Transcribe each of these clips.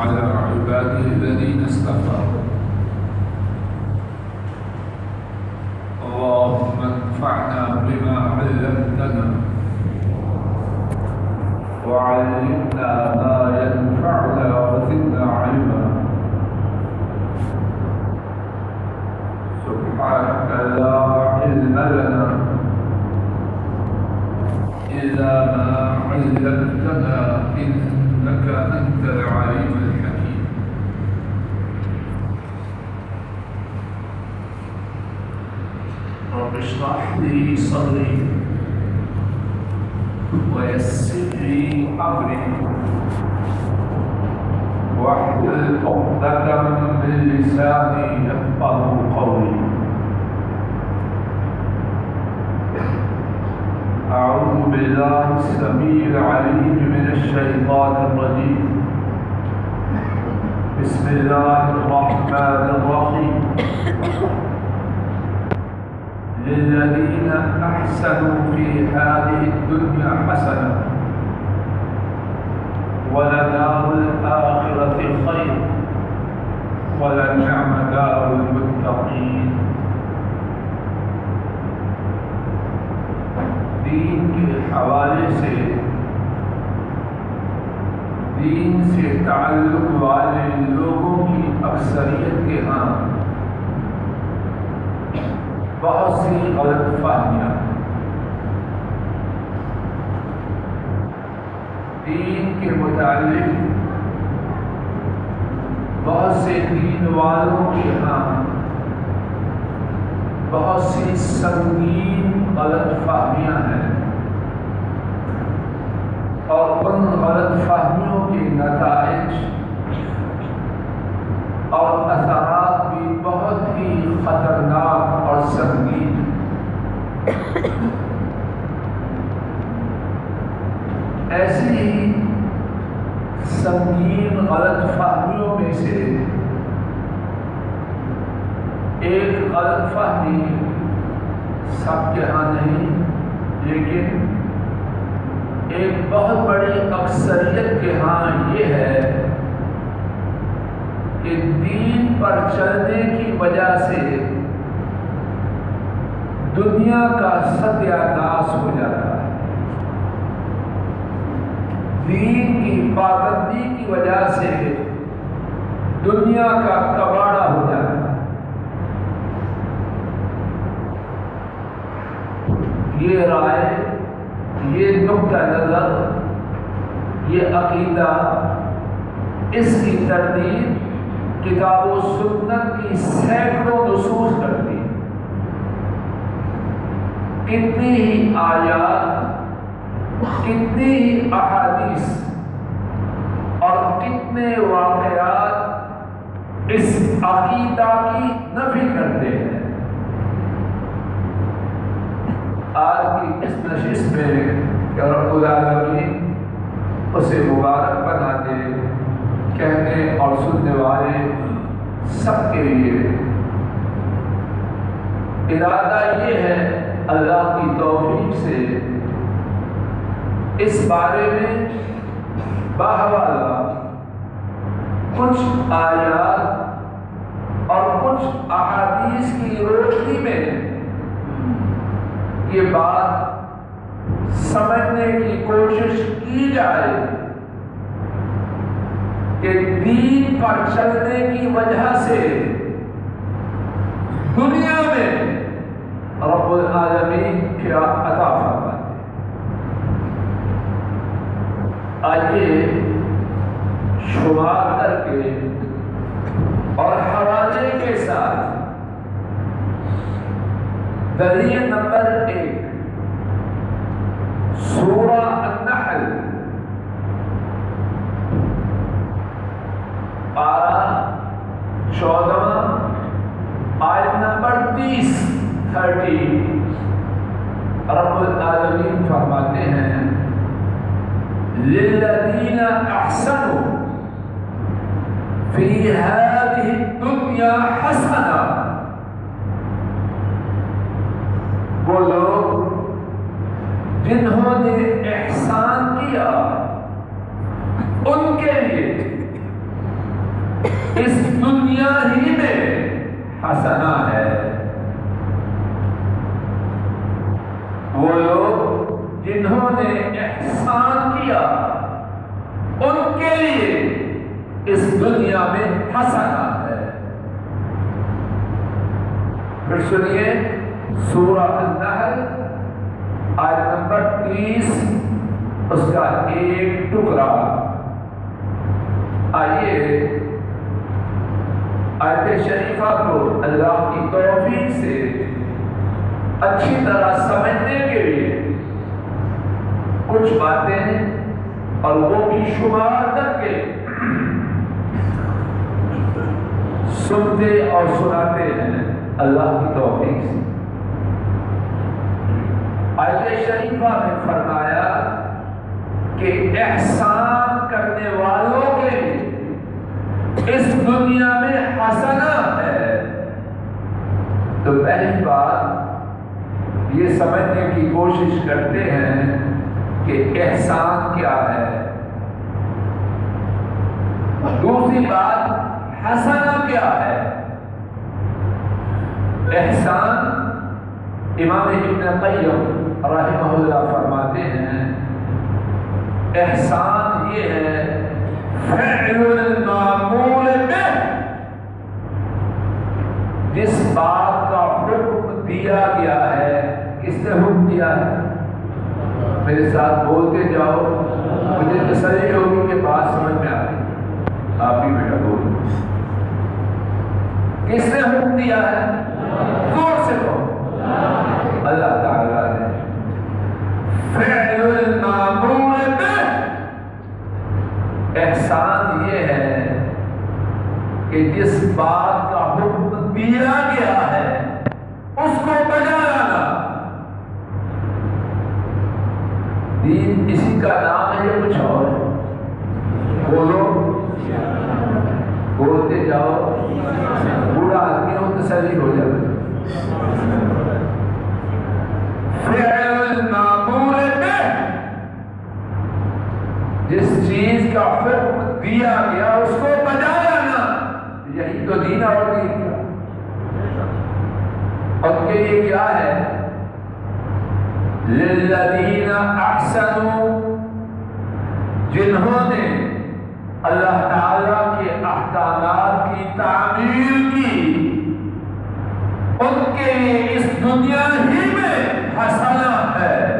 على عباده الذين اصطفى اللهم انفعنا بما علمتنا وعلمنا ما لي صدري ويسر لي أمري. واحلل عقدة من لساني يفقه قولي. أعوذ بالله السميع العليم من الشيطان الرجيم. بسم الله الرحمن الرحيم. للذين أحسنوا في هذه الدنيا حسنة ولدار الآخرة خير ولنعم دار المتقين. دین کے حوالے سے، دین سے تعلق والے لوگوں کی اکثریت کے ہاں بہت سی غلط فہمیاں۔ دین کے متعلق بہت سے دین والوں کے ہاں بہت سی سنگین غلط فہمیاں ہیں۔ اور ان غلط فہمیوں کے نتائج اور اثرات بھی بہت ہی خطرناک سنگین ایسی ہی سنگین غلط فہمیوں میں سے ایک غلط فہمی سب کے ہاں نہیں، لیکن ایک بہت بڑی اکثریت کے ہاں یہ ہے کہ دین پر چلنے کی وجہ سے دنیا کا ستیہ ناس ہو جاتا ہے۔ دین کی پابندی کی وجہ سے دنیا کا کباڑا ہو جاتا ہے۔ یہ رائے، یہ نقطہ نظر، یہ عقیدہ، اس کی تردید کتاب و سنت کی سینکڑوں نصوص کرتی کتنی ہی آیات، کتنی ہی احادیث اور کتنے واقعات اس عقیدہ کی نفی کرتے ہیں۔ آج کی اس نشست میں کہ رب العالمین اسے مبارک بنا دے کہنے اور سننے والے سب کے لیے۔ ارادہ یہ ہے اللہ کی توفیق سے اس بارے میں باہوالا کچھ آیات اور کچھ احادیث کی روشنی میں یہ بات سمجھنے کی کوشش کی جائے کہ دین پر چلنے کی وجہ سے دنیا میں رب العالمین کیا عطا فرماتے آئیے شمار کر کے اور حوالے کے ساتھ دلیل نمبر ایک، سورہ النحل پارہ چودہ، آیت نمبر تیس۔ تھرٹی رب العالمین فرماتے ہیں، للذین احسنوا فی هذه الدنیا حسنا وہ لوگ جنہوں نے احسان کیا، ان کے لیے اس دنیا ہی میں حسنا ہے۔ وہ لوگ جنہوں نے احسان کیا، ان کے لیے اس دنیا میں حسنا ہے پھر سنیے سورہ النحل، آیت نمبر تیس، اس کا ایک ٹکڑا۔ آئیے آیت شریفہ کو اللہ کی توفیق سے اچھی طرح سمجھنے کے لیے کچھ باتیں اور وہ بھی شمار کر کے سنتے اور سناتے ہیں۔ اللہ کی توفیق سے۔ آیت شریفہ نے فرمایا کہ احسان کرنے والوں کے لیے اس دنیا میں حسنا ہے۔ تو پہلی بات یہ سمجھنے کی کوشش کرتے ہیں کہ احسان کیا ہے۔ دوسری بات حسنا کیا ہے؟ احسان امام ابن قیم رحمہ اللہ فرماتے ہیں، احسان یہ ہے، فعل المعمول به، جس بات کا حکم دیا گیا ہے۔ نے حکم دیا ہے؟ میرے ساتھ بولتے جاؤ، مجھے تسلی ہوگی کہ بات سمجھ میں آ رہی آپ ہی بیٹا بول۔ کس نے حکم دیا ہے؟ زور سے کہو اللہ تعالیٰ نے۔ فعل احسان یہ ہے کہ جس بات کا حکم دیا گیا ہے، اس کو بجا لانا دین اسی کا نام ہے یا کچھ اور بولو۔ بولتے جاؤ۔ بوڑھا آدمی ہو تسلی ہو جاتا جس چیز کا حکم دیا گیا، اس کو بجا لانا یہی تو دین اور دین کا۔ اور کے لیے کیا ہے؟ للذین احسنوا، جنہوں نے اللہ تعالی کے احکامات کی تعمیر کی، ان کے لیے اس دنیا ہی میں حسنا ہے۔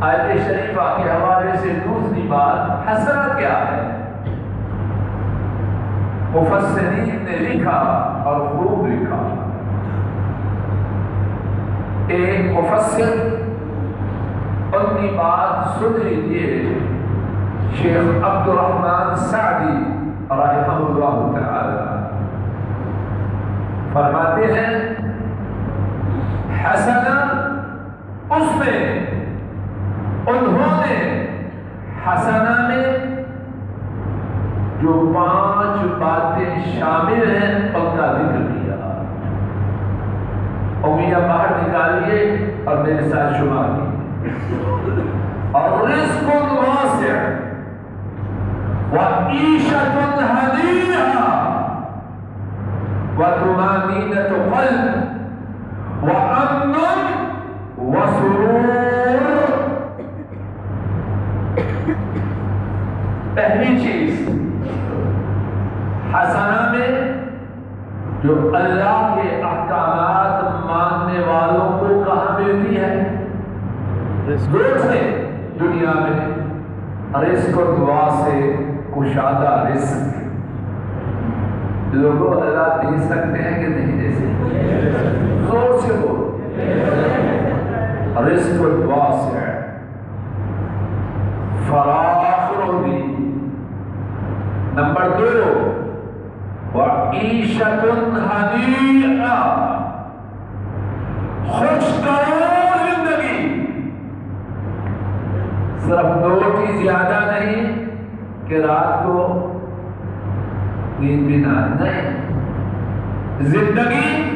آیت شریفہ کے حوالے سے دوسری بات حسنا کیا ہے؟ مفسرین نے لکھا اور خوب لکھا۔ ایک مفسر ان کی بات سن لیجیے شیخ عبد الرحمن سعدی رحمہ اللہ تعالی۔ فرماتے ہیں حسنا اس میں انہوں نے حسنا میں جو پانچ باتیں شامل ہیں، ان کا ذکر کیا۔ امیہ باہر نکالیے اور میرے ساتھ شمار اور رزق واسع وعیشت حدیثہ وطمانینة قلب وأمن وسرور۔ پہلی چیز، حسنہ میں جو اللہ کے احکامات ماننے والوں کو کہاں ملتی ہے سے دنیا میں۔ رزق و دعا سے کشادہ رزق۔ لوگوں اللہ دے سکتے ہیں کہ نہیں دے سکتے؟ زور سے بولو۔ رزق و دعا سے۔ ہے فراخ روزی۔ نمبر دو۔ وعیشت حدیعہ خوشگوار زندگی. صرف دو کی زیادہ نہیں کہ رات کو نیند بھی نہ نہیں. زندگی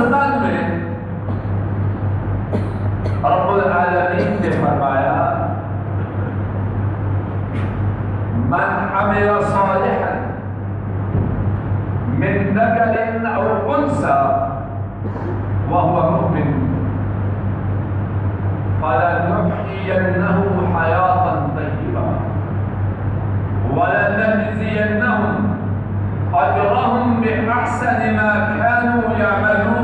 ستن میں رب العالمین نے فرمایا، من عمل صالحا من ذكر او انثى وهو مؤمن فلنحيينه حياه طيبه ولنجزينهم اجرهم باحسن ما كانوا يعملون.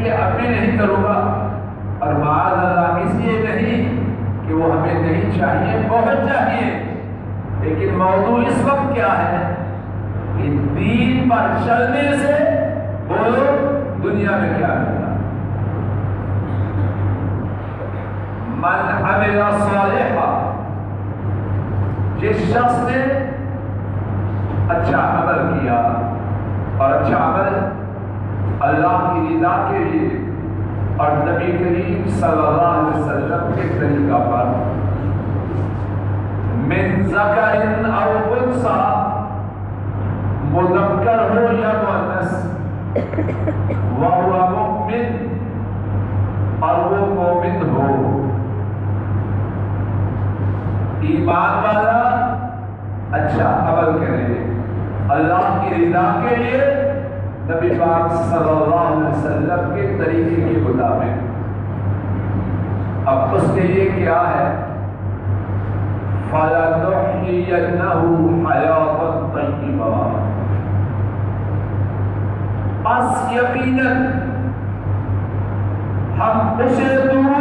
بھی نہیں اب نہیں کروں گا۔ اور معاذ اللہ اس لیے نہیں کہ وہ ہمیں نہیں چاہیے، بہت چاہیے۔ لیکن موضوع اس وقت کیا ہے کہ دین پر چلنے سے بولو دنیا میں کیا ملتا من عمل صالحا، جس شخص نے اچھا عمل کیا اور اچھا عمل اللہ کی رضا کے لیے اور نبی کریم صلی اللہ علیہ وسلم کے طریقہ پر من ذکر او انسا مذکر ہو یا مؤنث۔ وہو مؤمن اور وہ مومن ہو۔ ایمان والا اچھا عمل کرے۔ اللہ کی رضا کے لیے نبی پاک صلی اللہ علیہ وسلم کے طریقے کے مطابق۔ اب اس کے لیے کیا ہے؟ فَلَنُحْيِيَنَّهُ یقیناً ہم اسے دور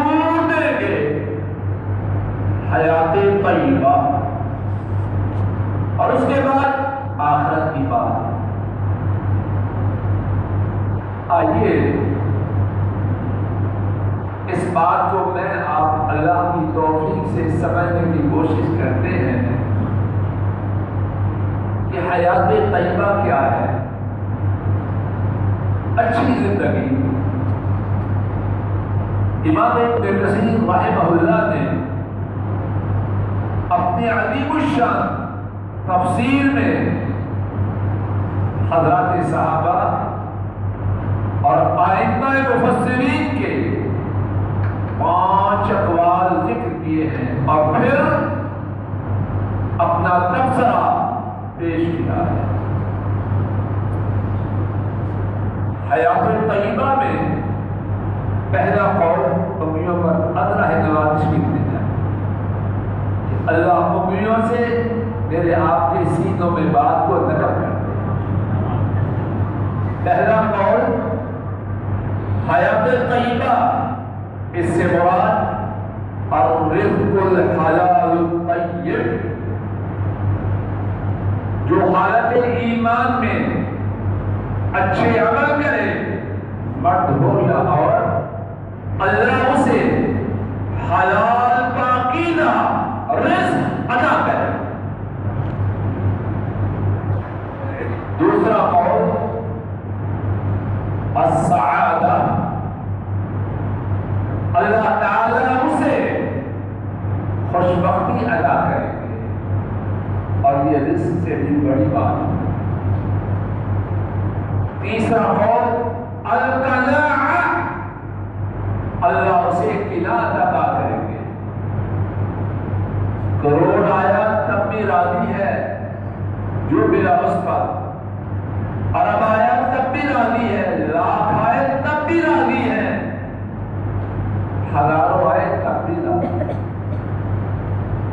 دیں گے۔ حیات طیبہ۔ اور اس کے بعد آخرت کی بات۔ آئیے۔ اس بات کو میں آپ اللہ کی توفیق سے سمجھنے کی کوشش کرتے ہیں کہ حیات طیبہ کیا ہے۔ اچھی زندگی۔ امام ابن کثیر رحمہ اللہ نے اپنے عظیم الشان تفسیر میں حضرات صحابہ اور آئندہ مفسرین کے پانچ اقوال ذکر کیے ہیں اور پھر اپنا تبصرہ پیش کیا ہے۔ حیات طیبہ میں پہلا قول امیوں پر ادرا ہے نواز شریف دے جائے اللہ امیوں سے میرے آپ کے سینوں میں بات کو نقل کرتے پہلا قول طیبہ اس سے مراد الرزق الحلال الطیب جو حالت ایمان میں اچھے عمل کرے مرد ہو یا عورت اللہ اسے حلال پاکیزہ رزق ادا کرے دوسرا قول السعادہ اللہ تعالیٰ اسے خوشبختی ادا کریں گے اور یہ رزق سے بھی بڑی بات ہے۔ تیسرا قول القناع اللہ اسے قناعت ادا کریں گے۔ کروڑ آیا تب بھی راضی ہے جو بلا اس پر ارب آیا تب بھی راضی ہے، لاکھ آئے تب بھی راضی ہے۔ ہزاروں آئے تب بھی راضی ہے۔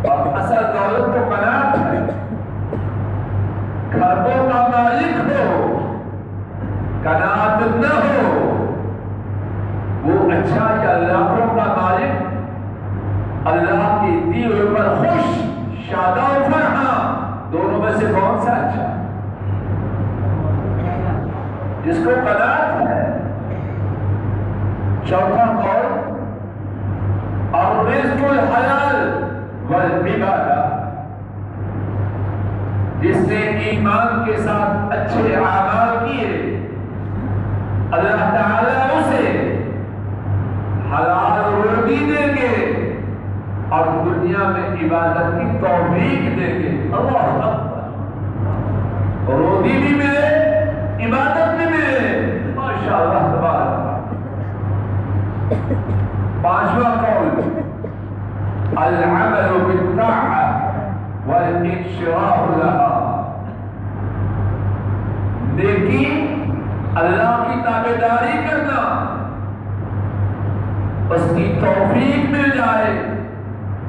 اور اصل دولت تو کنات ہے گھروں کا مالک ہو کنات نہ ہو وہ اچھا یا لاکھوں کا مالک اللہ کی دی ہوئے پر خوش شادہ و فرحاں دونوں میں سے کون سا اچھا جس کو قدرت ہے۔ چوتھا قول اور رزق الحلال والعبادہ جس نے ایمان کے ساتھ اچھے اعمال کیے، اللہ تعالی اسے حلال روٹی دیں گے اور دنیا میں عبادت کی توفیق دیں گے۔ اللہ اکبر۔ روٹی بھی ملے عبادت بھی ملے ماشاء اللہ تبارک۔ پانچواں قول، العمل بالطاعة والانشراح لها نیکی اللہ کی تابع داری کرنا۔ اس کی توفیق مل جائے۔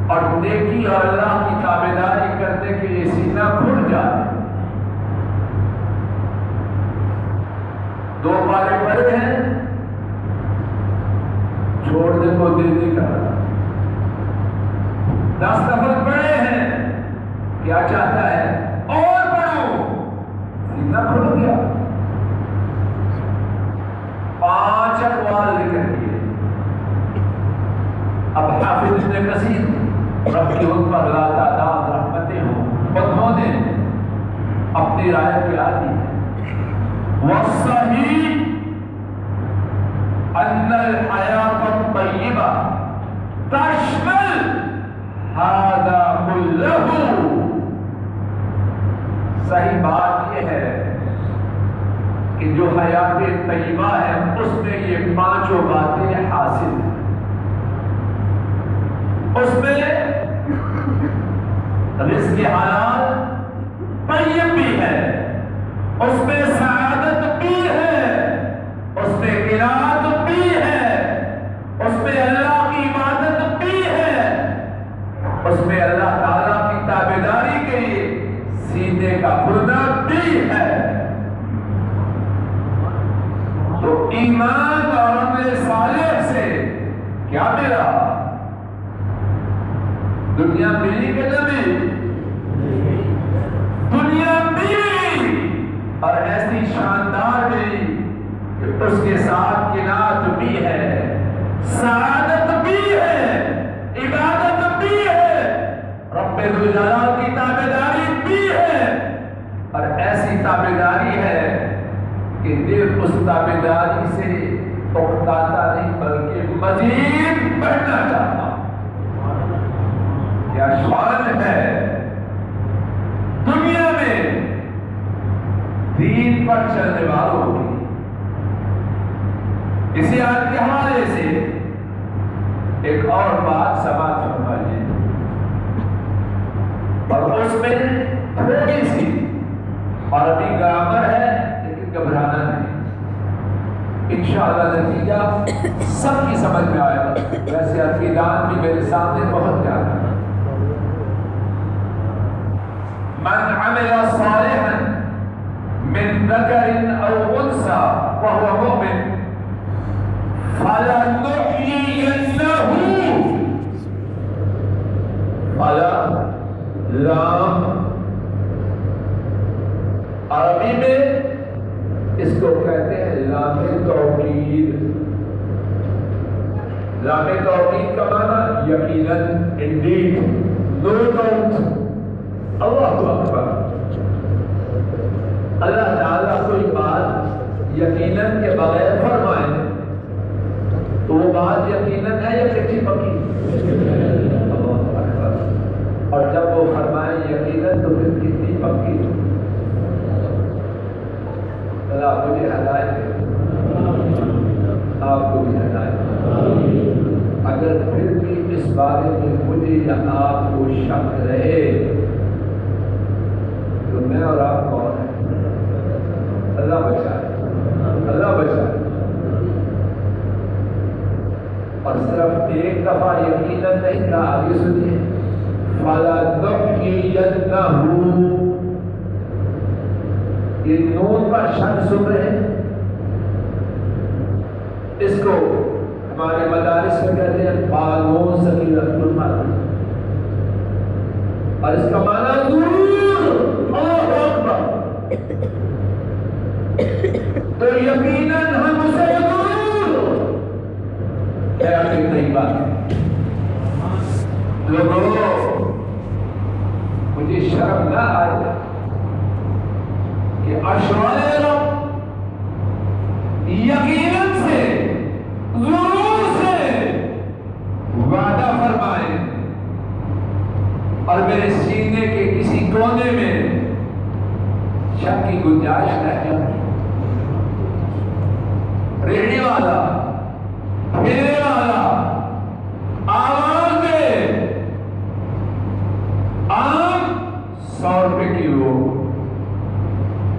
اور نیکی اور اللہ کی تابے داری کرنے کے لیے سینہ کھل جائے۔ دو پارے پڑے ہیں۔ چھوڑنے کو دل نہیں کر دس دفعہ پڑے ہیں۔ کیا چاہتا ہے؟ اور پڑھو۔ سینہ کھل گیا۔ پانچ اقوال لکھ دیے اب حافظ ابن کثیر رب کی ان پر لا تعداد رحمتیں ہوں۔ بدھوں نے اپنی رائے کیا دی ہے والصحيح أن الحياة الطيبة تشمل هذا كله. صحیح بات یہ ہے کہ جو حیات طیبہ ہے، اس میں یہ پانچوں باتیں حاصل ہیں۔ اس میں رزق حلال طیب بھی ہے۔ اس میں سعادت بھی ہے، اس میں قرآت بھی ہے، اس میں اللہ کی عبادت بھی ہے، اس میں اللہ تعالیٰ کی تابے داری کے لیے سینے کا کھلنا بھی ہے۔ تو ایمان اور عمل صالح سے کیا ملا؟ دنیا ملی کہ نہ ملی دنیا ملی اور ایسی شاندار ملی کہ اس کے ساتھ کنات بھی ہے۔ سعادت بھی ہے۔ عبادت بھی ہے۔ رب الجلال کی تابے داری بھی ہے۔ اور ایسی تابے داری ہے کہ دل اس تابے داری سے اکتاتا نہیں، بلکہ مزید بڑھنا چاہتا کیا شان ہے۔ دنیا میں دین پر چلنے والوں کی اسی آج کے حوالے سے ایک اور بات سماج فرمائیے اور اس میں تھوڑی سی عربی گرامر ہے، لیکن گھبرانا نہیں۔ انشاءاللہ نتیجہ سب کی سمجھ میں آئے گا ویسے عقیدان بھی میرے سامنے بہت زیادہ من عمل صالحا من ذكر او انثى وهو مؤمن۔ لام عربی میں اس کو کہتے ہیں لام توقید لام توقید کا معنی یقیناً انڈیڈ نو ڈاؤٹ اللہ اکبر اللہ تعالیٰ کوئی بات یقیناً کے بغیر فرمائے۔ تو وہ بات یقیناً ہے یا کچی پکی؟ اور جب وہ فرمائے یقیناً تو پھر کتنی پکی؟ اللہ مجھے ہدایت دے۔ آپ کو بھی ہدایت اگر پھر بھی اس بارے میں مجھے یا آپ کو شک رہے، تو میں اور آپ کون ہیں؟ اللہ بچائے۔ اللہ بچائے اور صرف ایک دفعہ یقیناً نہیں کہا آگے سنیے فلا نحیینہو یہ نون کا شن سن رہے ہیں۔ اس کو ہمارے مدارس میں کہتے ہیں بالون سکیرت المرد اور اس کا معنی ضرور اللہ اکبر۔ تو یقیناً ہم اسے آخر نہیں بات لوگوں مجھے شرم نہ آئے کہ اشوال رب یقیناً سے ضرور سے وعدہ فرمائے اور میرے سینے کے کسی کونے میں شک کی گنجائش رہ جائے ریڑھی والا پھیرے والا آواز دے آم سو روپے کلو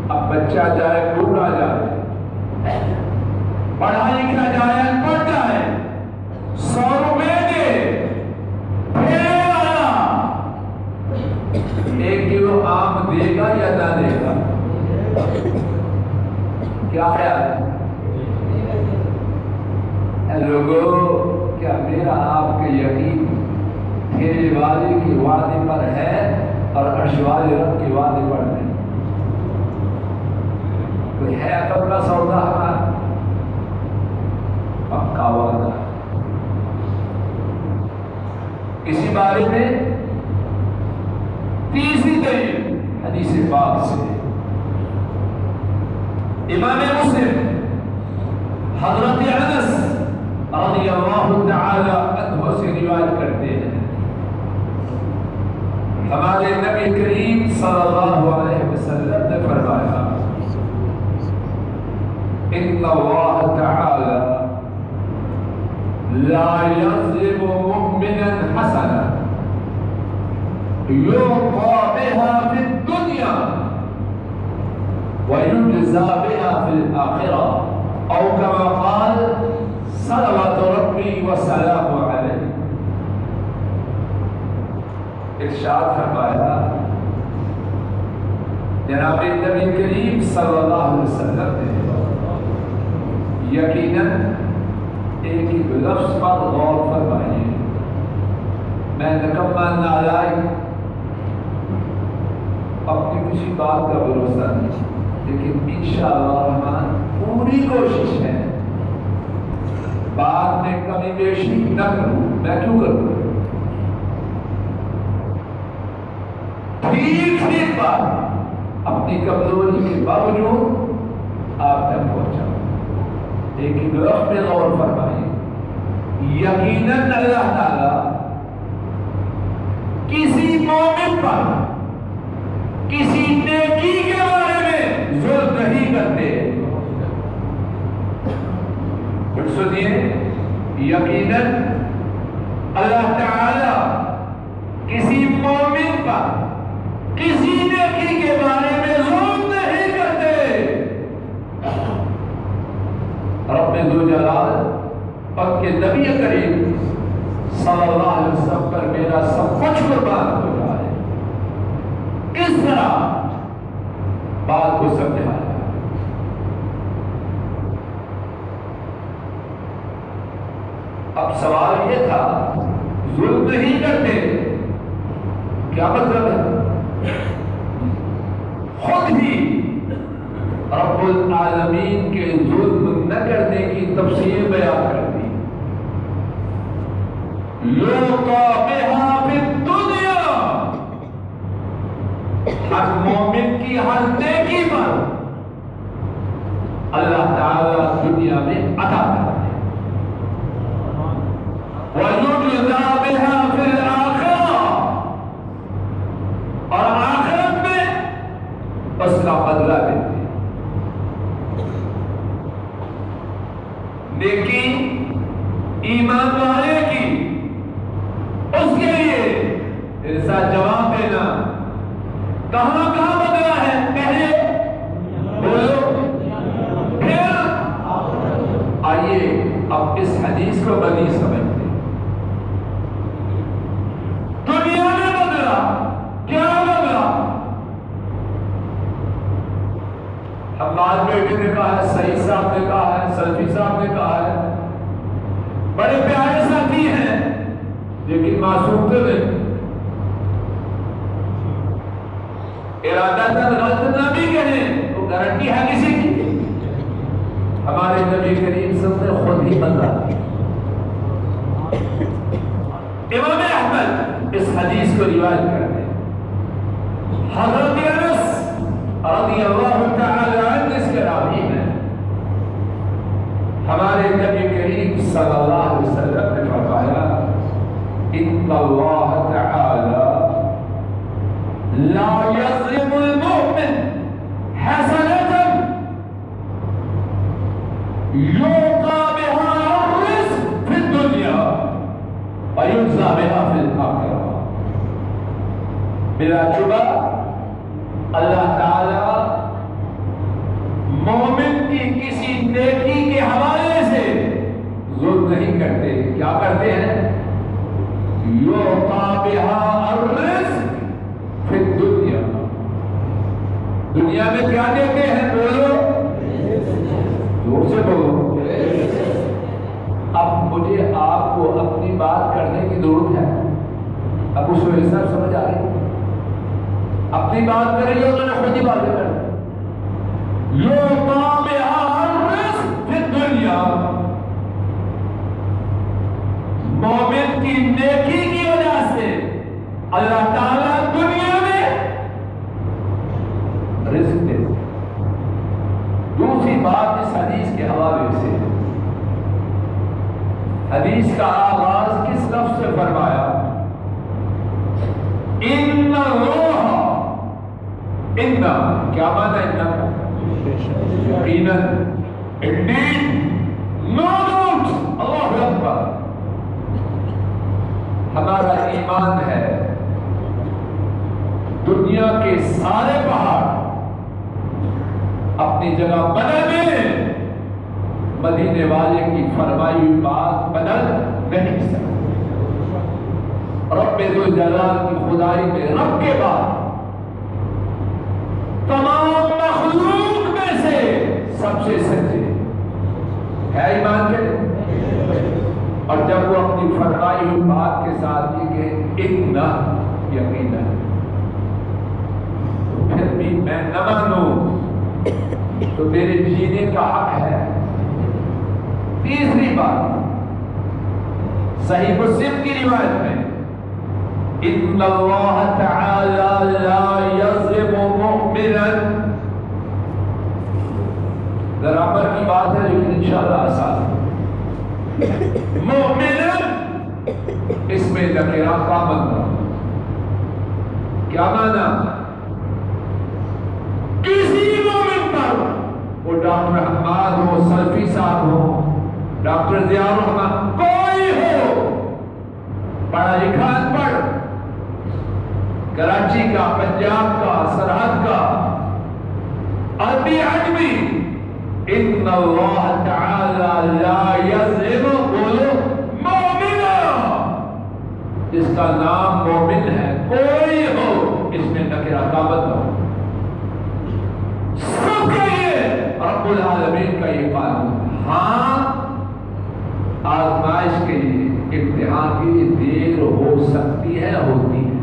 اب بچہ جائے بوڑھا جائے پڑھا لکھا جائے پڑھ جائے سو روپے دے پھیرے والا کیا خیال ہے لوگوں کیا میرا آپ کے یقین پھیرے والے کے وعدے پر ہے اور اشوال رب کے وعدے پر نہیں؟ کوئی ہے عقل کا سودا ہمارا؟ پکا وعدہ۔ اسی بارے میں تیسری دلیل حدیث پاک سے۔ امام مسلم، حضرت انس رضی اللہ تعالی عنہ سے روایت کرتے ہیں۔ ہمارے نبی کریم صلی اللہ علیہ وسلم نے فرمایا، ان اللہ تعالی لا يظلم مؤمنا حسنا يعطى بها في الدنيا ويجزى بها في الآخرة أو كما قال صلوات ربي وسلام عليه ارشاد فرمایا، جناب نبی کریم صلی اللہ علیہ وسلم نے یقیناً ایک ہی لفظ پر غور فرمائیے میں نکمہ نالائق اپنی کسی بات کا بھروسہ نہیں، لیکن انشاءاللہ رحمان پوری کوشش ہے بعد میں کمی بیشی نہ کروں۔ میں کیوں کروں؟ ٹھیک ٹھیک بات، اپنی کمزوری کے باوجود آپ تک پہنچا ایک ہی وقت میں غور فرمائیے یقیناً اللہ تعالی کسی مومن پر، کسی نیکی کے بارے میں ظلم نہیں کرتے پھر سنیے یقیناً اللہ تعالی کسی مومن پر کسی نیکی کے بارے میں ظلم نہیں کرتے رب ذو جلال اور کے نبی کریم صلی اللہ علیہ وسلم پر میرا سب کچھ قربان ہو جائے۔ کس طرح؟ بات کو سمجھایا اب سوال یہ تھا، ظلم نہیں کرتے، کیا مطلب ہے؟ خود ہی رب العالمین کے ظلم نہ کرنے کی تفصیل بیان کر دی۔ لوکا ہر مومن کی ہر نیکی پر اللہ تعالی دنیا میں عطا کرتے اب اس حدیث کو بدی سمجھتے دنیا میں بدلا کیا بدلا ہم بعد میں نے کہا ہے، صحیح صاحب نے کہا ہے، سلفی صاحب نے کہا ہے۔ بڑے پیارے ساتھی ہیں، لیکن معصوم تو نہیں۔ ارادہ تک غلط نہ بھی کہیں، تو گارنٹی ہے کسی کی؟ ہمارے نبی کریم سب نے خود ہی بدلا امام احمد اس حدیث کو روایت کرتے حضرت انس رضی اللہ تعالی عنہ اس کے راوی ہیں ہمارے نبی کریم صلی اللہ علیہ وسلم نے فرمایا، ان اللہ تعالی لا يظلم المؤمن حسنة يوقى بها الرزق في الدنيا ويجزى بها في الآخرة بلا شبہ اللہ تعالی مومن کی کسی نیکی کے حوالے سے ظلم نہیں کرتے۔ کیا کرتے ہیں؟ یو بہا الرزق فی دنیا دنیا میں کیا دیتے ہیں؟ بولو۔ دور سے بولو۔ اب مجھے آپ کو اپنی بات کرنے کی ضرورت ہے۔ ابو سہیل صاحب سمجھ آ رہے اپنی بات کریں گے تو میں خود ہی باتیں کریں والے کی فرمائی بات بدل نہیں سکتی۔ رب دو جلال کی خدائی میں رب کے بعد تمام مخلوق میں سے سب سے سچے۔ ہے ایمان کے؟ اور جب وہ اپنی فرمائی ہوئی بات کے ساتھ یہ کہ اتنا یقین ہے پھر بھی میں نہ مانوں۔ تو میرے جینے کا حق ہے۔ تیسری بات۔ صحیح مسلم کی روایت میں، ان اللہ تعالی لا یظلم مؤمنا درامر کی بات ہے، لیکن انشاءاللہ آسان مؤمنا، اس میں نکرہ کا بندہ کیا مانا کسی مومن پر وہ ڈاکٹر حماد ہو، سلفی صاحب ہو ڈاکٹر ضیاء الرحمان کوئی ہو پڑھا لکھا پڑھ کراچی کا پنجاب کا سرحد کا عربی عجمی ان اللہ تعالی لا یظلم بولو مومنا جس کا نام مومن ہے کوئی ہو اس میں نکرہ کامت ہو سب کے لیے رب العالمین کا یہ قانون ہاں آزمائش کے لیے امتحان کے لیے دیر ہو سکتی ہے، ہوتی ہے۔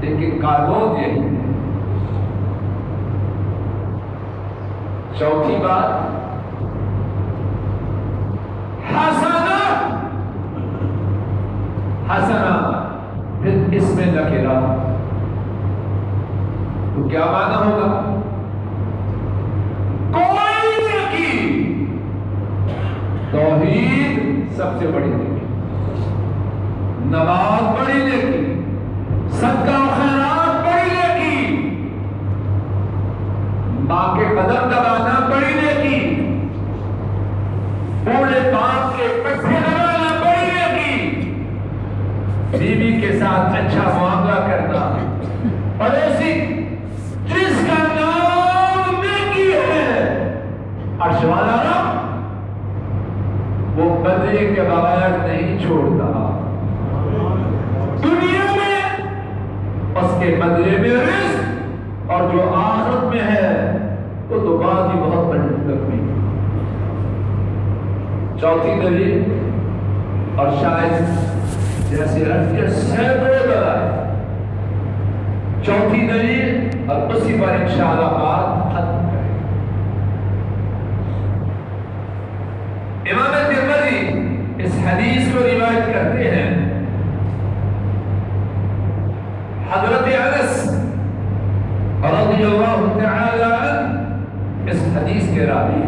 لیکن قانون یہی ہے۔ چوتھی بات حسنا حسنا پھر اس میں نکرا تو کیا معنی ہوگا کوئی نیکی توحید سب سے بڑی نیکی۔ نماز بڑی نیکی، صدقہ و خیرات بڑی نیکی ماں کے قدم دبانا بڑی نیکی بوڑھے باپ کے پٹھے لگانا بڑی نیکی۔ بیوی کے ساتھ اچھا معاملہ کرنا، پڑوسی جس کا نام نیکی ہے عرش والا رب وہ بدلے کے بغیر نہیں چھوڑتا دنیا میں اس کے بدلے میں رزق اور جو آخرت میں ہے، وہ تو بات ہی بہت بڑی لگی چوتھی دلیل، اور شاید جیسے سینکڑوں دلائل چوتھی دلیل، اور اسی پر انشاءاللہ بات ختم کریں امام ترمذی اس حدیث کو روایت کرتے ہیں، حضرت انس رضی اللہ تعالی عنہ اس حدیث کے راوی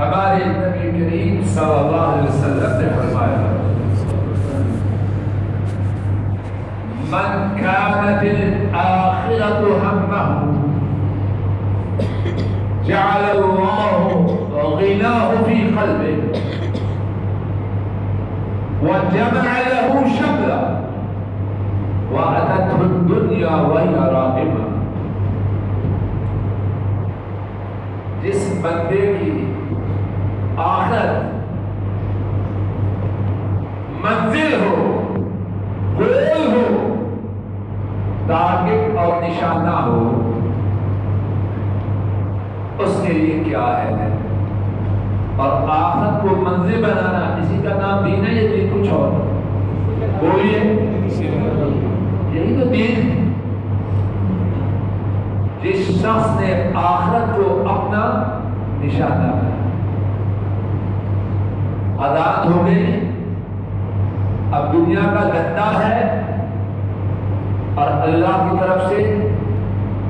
ہمارے نبی کریم صلی اللہ علیہ وسلم نے فرمایا، من كانت الآخرة همه جعل الله غناه في قلبه وجمع له شمله وأتته الدنيا وهي راغمة جس بندے کی آخرت منزل ہو، گول ہو ٹارگٹ اور نشانہ ہو، اس کے لیے کیا ہے؟ اور آخرت کو منزل بنانا اسی کا نام دین ہے یا دین کچھ اور۔ بولیے۔ یہی تو دین۔ ہے جس شخص نے آخرت کو اپنا نشانہ بنا آزاد ہو گئے اب دنیا کا گندا ہے اور اللہ کی طرف سے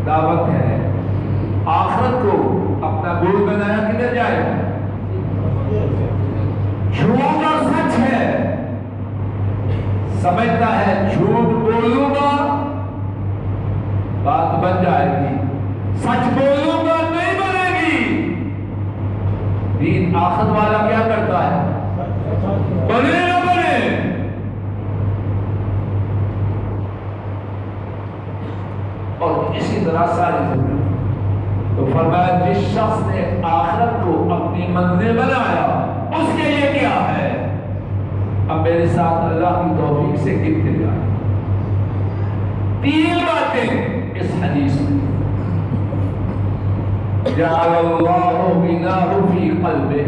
دعوت ہے۔ آخرت کو اپنا گول بنایا کدھر جائے؟ جھوٹ اور سچ ہے۔ سمجھتا ہے جھوٹ بولوں گا بات بن جائے گی۔ سچ بولوں گا نہیں بنے گی دین آخر والا کیا کرتا ہے؟ بنے نہ بنے؟ اور اسی طرح ساری زندگی۔ تو فرمایا، جس شخص نے آخرت کو اپنی منزل بنایا، اس کے لیے کیا ہے؟ اب میرے ساتھ اللہ کی توفیق سے گرتے جائیں۔ تین باتیں اس حدیث میں۔ جعل اللہ بناہ فی قلبے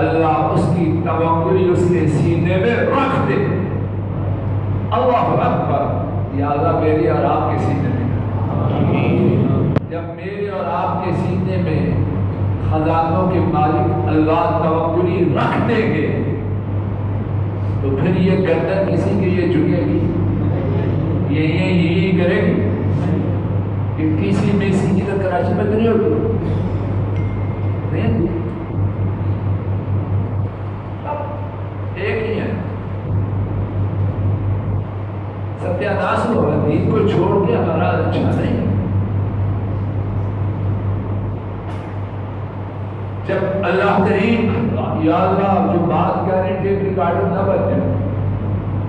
اللہ اس کی توقعی اس کے سینے میں رکھ دے. اللہ اکبر. یا اللہ میری اور آپ کے سینے میں جب میرے اور آپ کے سینے میں خزانوں کے مالک اللہ توقعی رکھ دیں گے، تو پھر یہ گردن کسی کے لیے جھکے نہیں ایک ہی ہے ستیہ ناس ہو دین کو چھوڑ کے ہمارا اچھا نہیں جب اللہ کریم یا اللہ جو بات کہہ رہے تھے ریکارڈر نہ بن جائے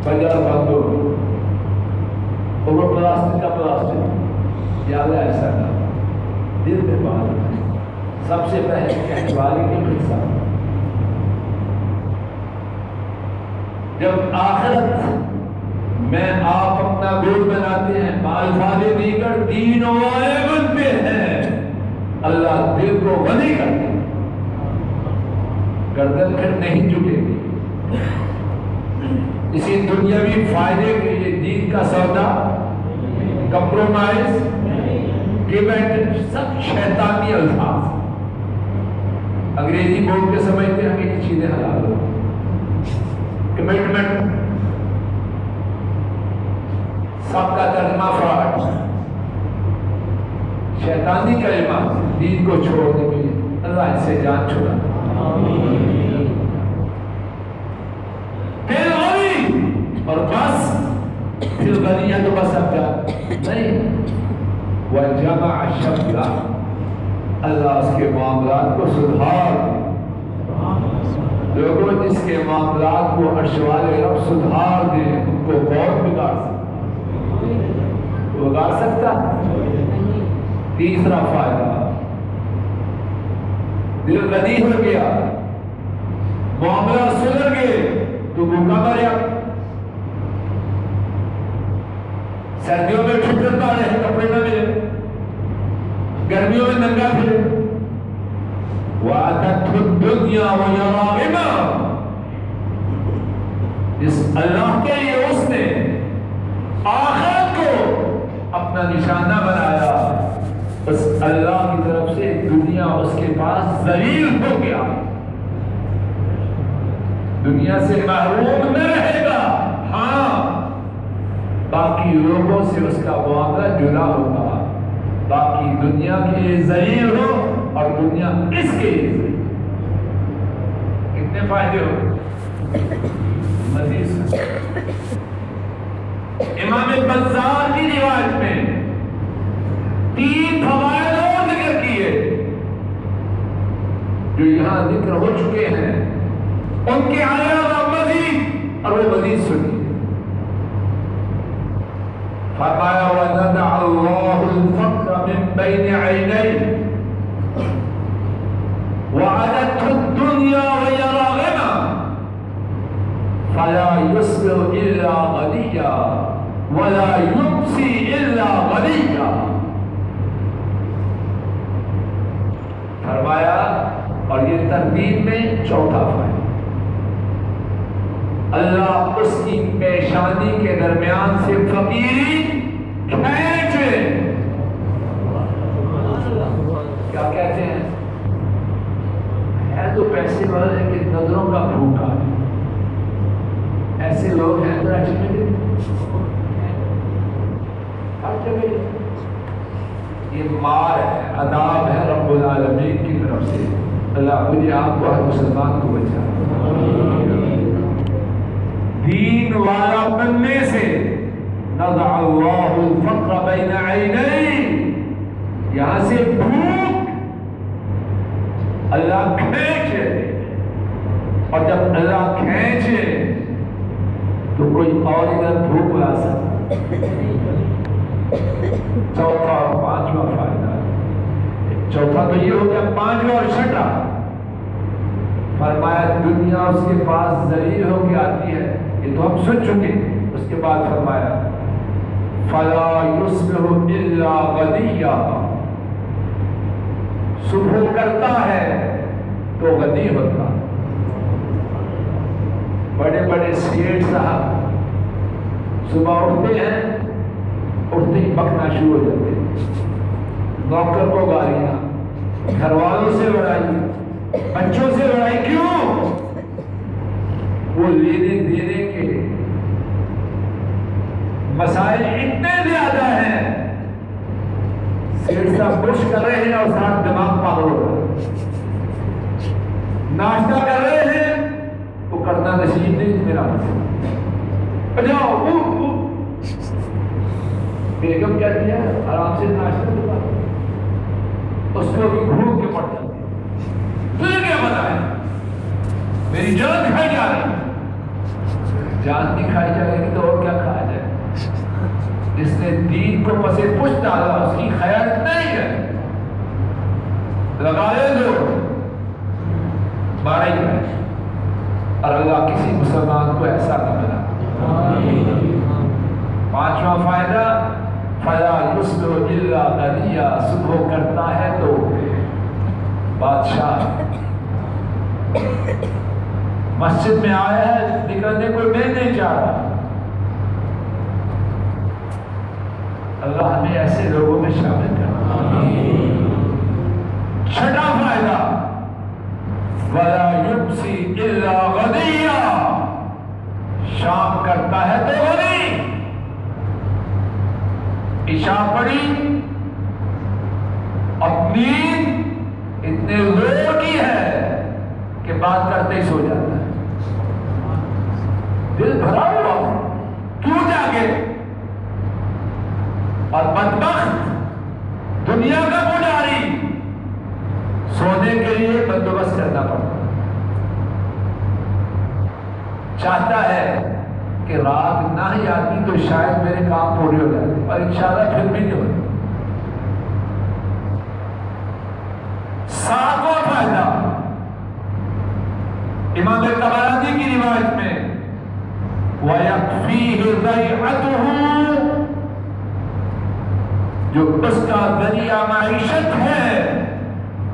بازار بند ہو اور وہ پلاسٹک کا پلاسٹک یا اللہ ایسا نہ دل میں بات سب سے پہلے کہنے والے کے حصہ جب آخرت میں آپ اپنا گول بناتے ہیں، مال فالے دیگر دین والے بنتے ہیں اللہ دل کو غنی کرتے ہیں۔ گردن پھر نہیں جھکے گی۔ اسی دنیاوی فائدے کے لیے دین کا سودا کمپرومائز سب شیطانی الفاظ انگریزی بول کے سمجھتے ہیں یہ چیزیں حلال ہو کمٹمنٹ سب کا ترجمہ فراڈ۔ شیطانی کلمہ، دین کو چھوڑنے کے لیے۔ اللہ اس سے جان چھوڑا۔ پھر غنی۔ اور بس، پھر غنی ہے تو بس اب کیا نہیں۔ وجمع شملا اللہ اس کے معاملات کو سدھار۔ لوگوں جس کے معاملات کو ارشوال رب سدھار دے، ان کو کون بگاڑ سکتا؟ بگاڑ سکتا؟ تیسرا فائدہ۔ دل غنی ہو گیا۔ معاملہ سدھر گئے، تو بھوکا مریا سردیوں میں ٹھٹرتا رہے، کپڑے نہ ملے۔ گرمیوں میں ننگا پھرے وَأَتَتْهُ الدُّنْيَا وَيَرَاغِمَا اس اللہ کے لیے اس نے آخرت کو اپنا نشانہ بنایا۔ اس اللہ کی طرف سے دنیا اس کے پاس ذلیل ہو گیا۔ دنیا سے محروم نہ رہے گا۔ ہاں باقی لوگوں سے اس کا معاملہ جدا ہوگا۔ باقی دنیا کے لیے ذلیل ہو اور دنیا اس کے لیے ذلیل کتنے فائدے ہو؟ مزید۔ امام بزار کی روایت میں تین فوائد اور ذکر کیے۔ جو یہاں ذکر ہو چکے ہیں، ان کے علاوہ مزید، اور وہ مزید سنیے۔ فرمایا وَنَدَعَ اللَّهُ الْفَقْرَ مِنْ بَيْنِ عَيْنَيْهِ وَعَدَتْهُ الدُّنْيَا وَهِيَ رَاغِمَةٌ فَلَا يُصْبِرُ إِلَّا غَنِيًّا وَلَا يُمْسِي إِلَّا غَنِيًّا فرمایا اور یہ ترتیب میں چوتھا فائدہ اللہ اس کی پیشانی کے درمیان سے فقیری کھینچے کیا کہتے ہیں؟ ہے تو پیسے والے کہ نظروں کا بھوکا ہے ایسے لوگ ہیں تو ایکچولی یہ مار ہے، عذاب ہے رب العالمین کی طرف سے۔ اللہ مجھے آپ کو ہر مسلمان کو بچا۔ دین والا بننے سے نضع اللہ الفقر بین عینین۔ یہاں سے بھوک اللہ کھینچے۔ اور جب اللہ کھینچے تو کوئی اور ادھر بھوک لا سکتا۔ چوتھا اور پانچواں فائدہ۔ چوتھا تو یہ ہو گیا پانچواں اور چھٹا۔ فرمایا دنیا اس کے پاس ذلیل ہو کے آتی ہے۔ یہ تو ہم سن چکے اس کے بعد فرمایا، فلا یصبح الا غدیہ صبح کرتا ہے تو غدی ہوتا۔ بڑے بڑے سیٹ صاحب صبح اٹھتے ہیں، اٹھتے ہی پکنا شروع ہو جاتے ہیں۔ نوکر کو گالیاں، گھر والوں سے لڑائی، بچوں سے لڑائی کیوں؟ وہ لینے دینے کے مسائل اتنے زیادہ ہیں سیٹ صاحب بش کر رہے ہیں اور ساتھ دماغ پاگل ہو رہا ناشتہ کر رہے ہیں وہ کرنا نصیب نہیں، میرا جاؤ بیگم کہتی ہے آرام سے ناشتہ دلا اس کو بھی گھوم کے پڑ جاتی ہے۔ تجھے کیا پتا میری جان کھائی جا رہی ہے۔ جان نہیں کھائی جائے گی تو اور کیا کھایا جائے جس نے دین کو پسے پوچھ ڈالا، اس کی خیال نہیں ہے۔ لگائے جو۔ مارا ہی ہے۔ اور اللہ کسی مسلمان کو ایسا نہ بنا۔ پانچواں فائدہ، فلا یسلو الا غنیہ۔ صبح کرتا ہے تو بادشاہ۔ مسجد میں آیا ہے، نکلنے کوئی میں نہیں چاہ رہا۔ اللہ ہمیں ایسے لوگوں میں شامل کرنا چھٹا فائدہ۔ ولا یمسی الا غدیہ شام کرتا ہے تو غنی۔ عشاء پڑی۔ اور نیند اتنے زور کی ہے۔ کہ بات کرتے ہی سو جاتا ہے۔ دل بھرا ہوا کیوں جاگے؟ اور بدبخت، دنیا کا پجاری۔ سونے کے لیے بندوبست کرنا پڑتا چاہتا ہے کہ رات نہ ہی آتی تو شاید میرے کام پورے ہو جاتے اور انشاءاللہ پھر بھی نہیں ہوتے ساتواں فائدہ۔ امام تبارانی کی روایت میں جو اس کا ذریعہ معیشت ہے،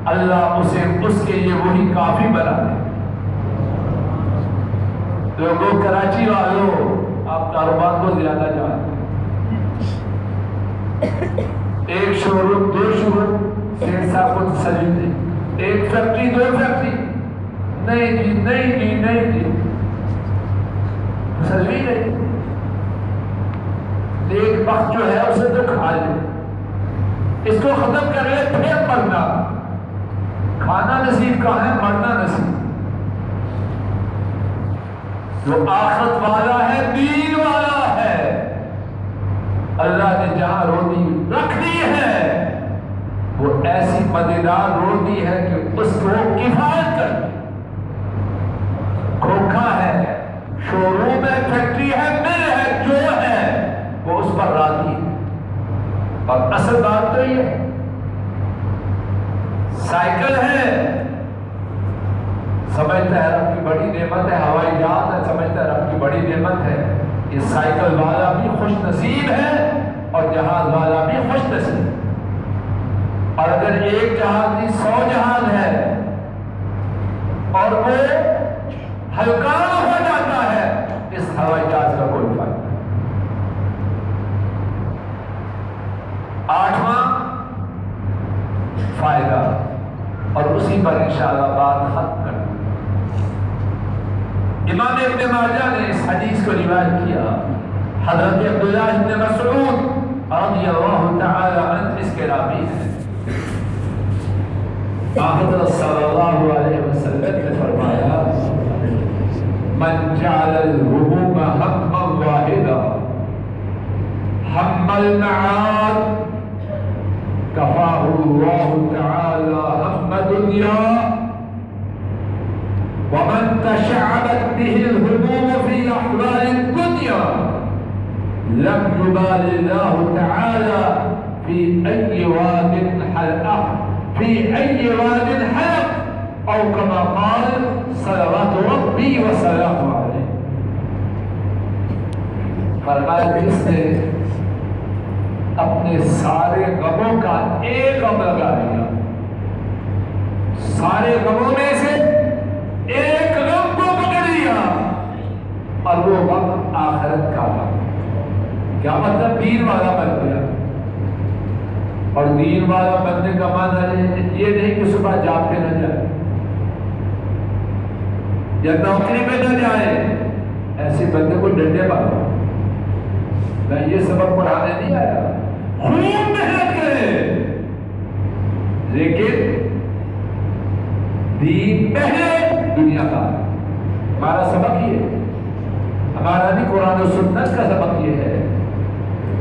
اللہ اسے اس کے لیے وہی کافی بنا دے۔ لوگوں، کراچی والوں، آپ کاروبار کو زیادہ جانتے ایک شو روم، دو شو روم سیٹ صاحب کو تسلی ایک فیکٹری، دو فیکٹری۔ نہیں جی نہیں جی نہیں جی تسلی نہیں ایک وقت جو ہے اسے تو کھا لے اس کو ختم کر لے پھر مرنا کھانا نصیب کا ہے مرنا نصیب جو آخرت والا ہے دین والا ہے اللہ نے جہاں روٹی رکھ دی ہے وہ ایسی مزیدار روٹی ہے کہ اس کو کفایت کر کھوکھا ہے شو روم ہے، فیکٹری ہے، مل ہے، جو ہے، وہ اس پر راضی ہے۔ اور اصل بات تو یہ سائیکل ہے۔ سمجھتا ہے رب کی بڑی نعمت ہے، ہوائی جہاز ہے، سمجھتا ہے رب کی بڑی نعمت ہے۔ یہ سائیکل والا بھی خوش نصیب ہے اور جہاز والا بھی خوش نصیب۔ اور اگر ایک جہاز نہیں، سو جہاز ہے اور وہ ہلکا ہو جاتا ہے، اس ہوائی جہاز کا کوئی فائدہ آٹھواں فائدہ، اور اسی پر انشاءاللہ بات ختم کر امام ابن ماجہ نے اس حدیث کو روایت کیا۔ حضرت عبداللہ ابن مسعود رضی اللہ تعالی عنہ اس کے راوی ہیں۔ حضرت صلی اللہ علیہ وسلم نے فرمایا من جعل الهموم هما واحدا. هم المعاد كفاه الله تعالى هم دنيا. ومن تشعبت به الهموم في أحوال الدنيا لم يبال الله تعالى في أي واد حلق في أي واد حلق. أو كما قال صلوات ربي وسلامه عليه فرمایا جس نے اپنے سارے غموں کا ایک غم لگا دیا. سارے غموں میں سے ایک غم کو پکڑ لیا. اور وہ غم آخرت کا غم کیا مطلب دین والا بن گیا؟ اور دین والا بننے کا معنی یہ نہیں کہ صبح جاب پہ نہ جائے یا نوکری پہ نہ جائے، ایسے بندے کو ڈنڈے پاؤ میں یہ سبق پڑھانے نہیں آیا۔ خوب محنت کرے۔ لیکن دین پہلے دنیا کا۔ ہمارا سبق یہ ہے۔ ہمارا بھی قرآن و سنت کا سبق یہ ہے۔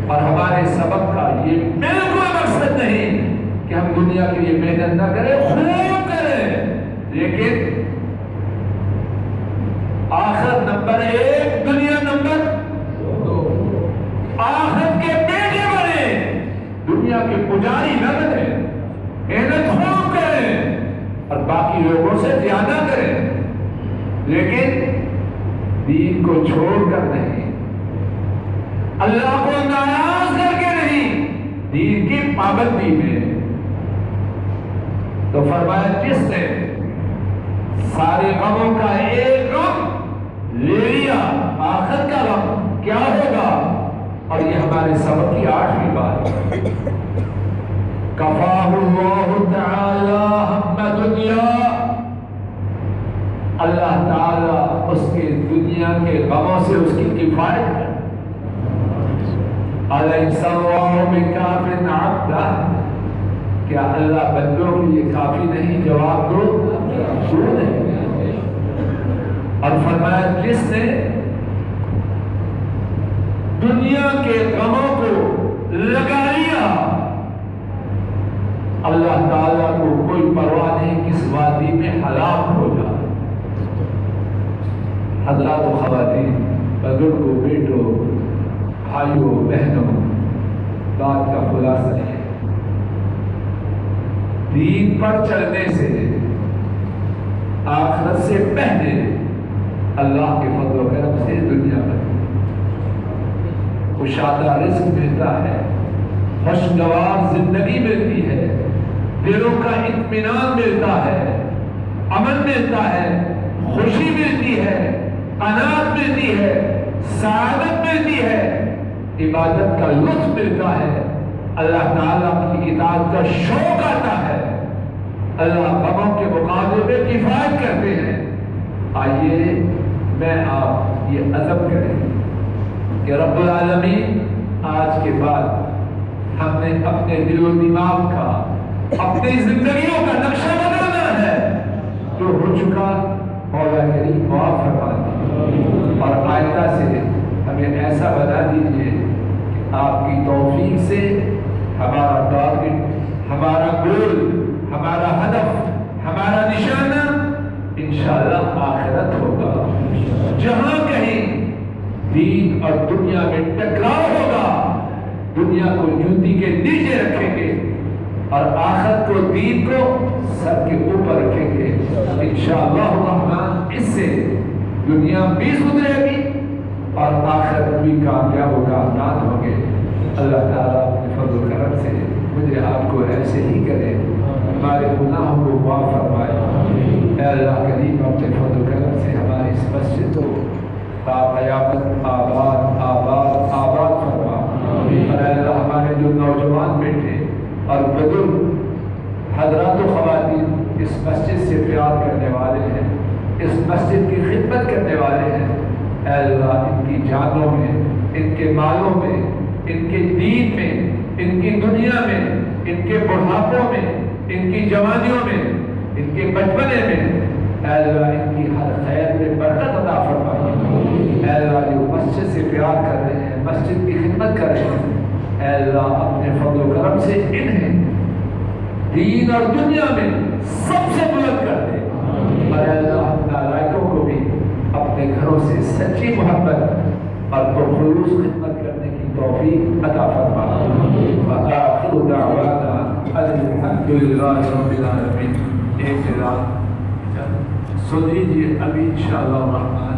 اور ہمارے سبق کا یہ بالکل مقصد نہیں کہ ہم دنیا کے لیے محنت نہ کریں خوب کریں۔ لیکن آخر نمبر ایک، دنیا نمبر دو۔ آخر کے بیٹے بنے۔ دنیا کے پجاری نہ بنے۔ محنت خوب کریں۔ اور باقی لوگوں سے زیادہ کریں۔ لیکن دین کو چھوڑ کر نہیں۔ اللہ کو ناراض کر کے نہیں۔ دین کی پابندی میں۔ تو فرمایا، جس نے سارے غموں کا ایک غم لے لیا، آخر کا غم کیا ہوگا؟ اور یہ ہمارے سبق کی آٹھویں بات کفاہ اللہ تعالی ہم دنیا۔ اللہ تعالی اس کے دنیا کے غموں سے اس کی کفایت کر علیہ اللہ بکاف عبدہ کیا اللہ بندوں کے لیے کافی نہیں؟ جواب دو۔ کیوں نہیں۔ اور فرمایا، جس نے دنیا کے غموں کو لگا لیا، اللہ تعالیٰ کو کوئی پرواہ نہیں کس وادی میں ہلاک ہو جائے۔ حضرات و خواتین، بزرگوں، بیٹوں، بھائیوں، بہنوں، بات کا خلاصہ ہے۔ دین پر چلنے سے، آخرت سے پہلے اللہ کے فضل و کرم سے دنیا میں۔ کشادہ رزق ملتا ہے، خوشگوار زندگی ملتی ہے، دلوں کا اطمینان ملتا ہے، امن ملتا ہے، خوشی ملتی ہے، اناج ملتی ہے، سعادت ملتی ہے، عبادت کا لطف ملتا ہے۔ اللہ تعالیٰ کی اطاعت کا شوق آتا ہے۔ اللہ غموں کے مقابلے میں کفایت کرتے ہیں۔ آئیے میں آپ یہ عزم کریں کہ رب العالمین آج کے بعد ہم نے اپنے دل و دماغ کا، اپنی زندگیوں کا نقشہ بنانا ہے جو ہو چکا مولا کریم معاف فرما دی اور آئندہ سے ہمیں ایسا بنا دیجیے کہ آپ کی توفیق سے ہمارا ٹارگٹ ہمارا گول ہمارا اور دنیا میں ٹکراؤ ہوگا۔ دنیا کو جوتی کے نیچے رکھیں گے اور آخرت کو، دین کو سب کے اوپر رکھیں گے۔ انشاءاللہ الرحمن اس سے دنیا بھی سدھرے گی اور آخرت بھی کامیاب و کامران ہوں گے۔ اللہ تعالیٰ اپنے فضل و کرم سے مجھے آپ کو ایسے ہی کرے۔ ہمارے گناہوں کو معاف فرمائے۔ اے اللہ کریم، اپنے فضل و کرم سے ہماری اس مسجد کو آباد آباد آباد فرما اللہ ہمارے جو نوجوان بیٹے اور بزرگ حضرات و خواتین اس مسجد سے پیار کرنے والے ہیں، اس مسجد کی خدمت کرنے والے ہیں۔ اے اللہ، ان کی جانوں میں، ان کے مالوں میں، ان کے دین میں، ان کی دنیا میں، ان کے بڑھاپوں میں، ان کی جوانیوں میں، ان کے بچپنے میں۔ اے اللہ، ان کی ہر خیر میں برکت عطا فرمائیے اے اللہ جو مسجد سے پیار کر رہے ہیں مسجد کی خدمت کر رہے ہیں۔ اے اللہ اپنے فضل و کرم سے انہیں دین اور دنیا میں سب سے بلند کر دے۔ اور اے اللہ اپنا لائقوں کو بھی اپنے گھروں سے سچی محبت اور بخلوص خدمت کرنے کی توفیق عطا فرما۔ وآخر دعوانا الحمد للہ رب العالمین۔ ایک اعلان سن لیجیے ابھی انشاءاللہ الرحمن